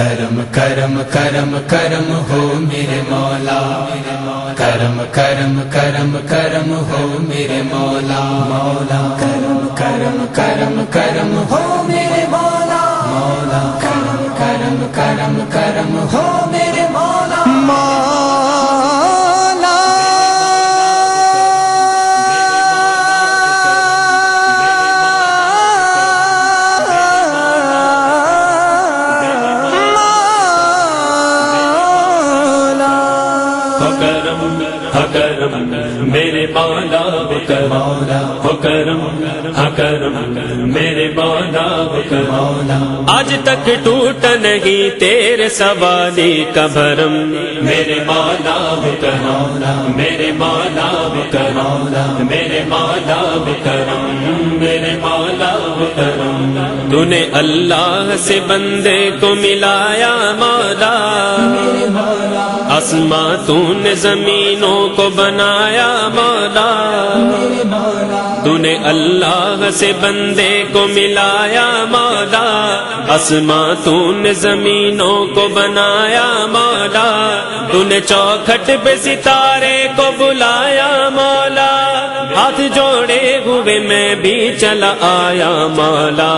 کرم کرم کرم کرم ہو میرے مولا، کرم کرم کرم کرم ہو میرے مولا مولا، کرم کرم کرم کرم ہو میرے مولا مولا، کرم کرم کرم کرم ہو میرے مولا کرم کرم میرے بالا کرم ہو کرم کرم میرے بالا کرم آج تک ٹوٹ نہیں تیرے سوالی کا بھرم۔ میرے مالا کرم میرے مالا کرم میرے مالا کرم میرے مالا کرم تو نے اللہ سے بندے کو ملایا مالا۔ آسماں تو نے زمینوں کو بنایا مولا۔ تو نے اللہ سے بندے کو ملایا مولا۔ آسماں تو نے زمینوں کو بنایا مولا۔ تو نے چوکھٹ پہ ستارے کو بلایا مولا۔ ہاتھ جوڑے ہوئے میں بھی چلا آیا مولا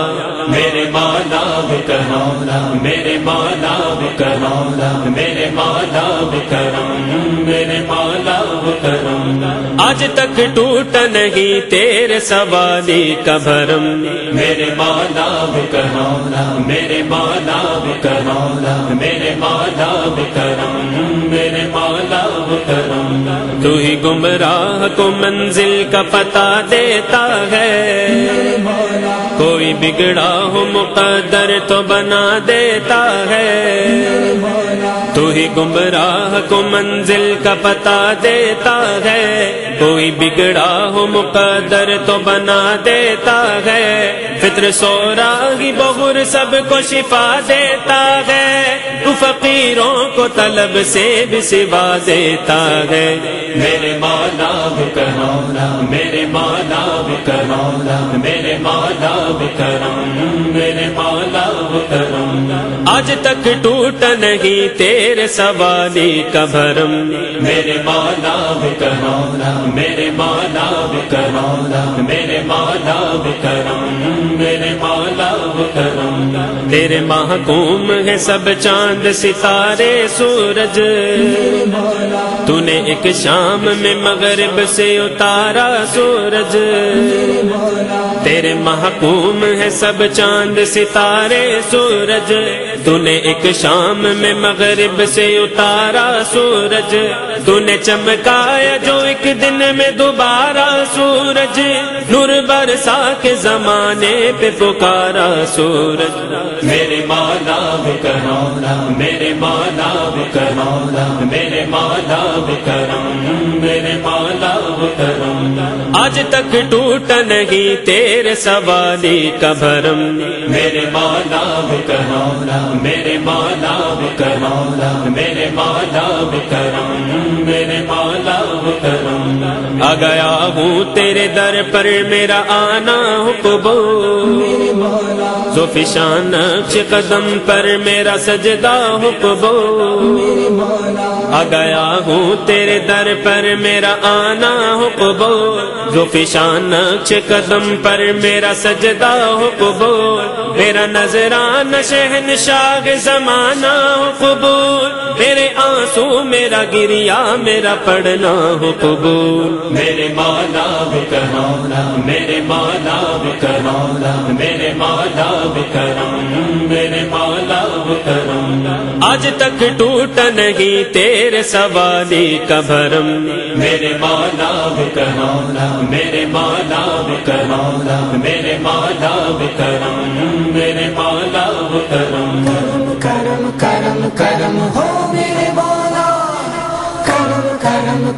میرے مالا کرم میرے مالا کرم میرے مالا کرم میرے مالا کرم آج تک ٹوٹ نہیں تیرے سوالی کا بھرم میرے مالا کرم میرے مالا کرم میرے مالا کرم میرے مالا کرم تو ہی گمراہ کو منزل کا پتہ دیتا ہے۔ کوئی بگڑا ہو مقدر تو بنا دیتا ہے۔ تو ہی گمراہ کو منزل کا پتہ دیتا ہے۔ کوئی بگڑا ہو مقدر تو بنا دیتا ہے۔ فطر سورا ہی بہر سب کو شفا دیتا ہے۔ فقیروں کو طلب سے بھی سوا دیتا ہے۔ میرے مالا کرم میرے مالا کرم میرے مالا کرم میرے مالا کرم آج تک ٹوٹ نہیں تیرے سوالی کا بھرم میرے مالا کرم میرے مالا کرم میرے مالا کرم میرے مالا کرم تیرے محکوم ہے سب چاند ستارے سورج۔ تو نے ایک شام میں مغرب سے اتارا سورج۔ تیرے محکوم ہے سب چاند ستارے، سورج۔ تو نے ایک شام میں مغرب سے اتارا سورج۔ تو نے چمکایا جو ایک دن میں دوبارہ سورج۔ نور برسا کے زمانے پہ پکارا سورج۔ میرے مالا کرم میرے مالا کرم میرے مالا کرم میرے مالا کرم آج تک ٹوٹ نہیں تیرے سوالی کا بھرم میرے مالا کرم میرے مالا کرم میرے مالا کرم میرے مالا کرم۔ آ گیا ہوں تیرے در پر میرا آنا حکبو زوفشان نقش قدم پر میرا سجدہ حکبو آ گیا ہوں تیرے در پر میرا آنا ہو قبول۔ جو فشان نقش قدم پر میرا سجدہ حکبو میرا نظران شہن شاگ زمانہ قبول۔ میرے آنسو میرا گریا میرا پڑنا ہو قبول۔ میرے مالا کرم میرے مالا کرم میرے مالا کرم میرے مالا کرم آج تک ٹوٹ نہیں تیرے سوالی کا بھرم۔ میرے مالا کرم میرے مالا کرم میرے مالا کرم میرے مالا کرم کرم کرم کرم ہو۔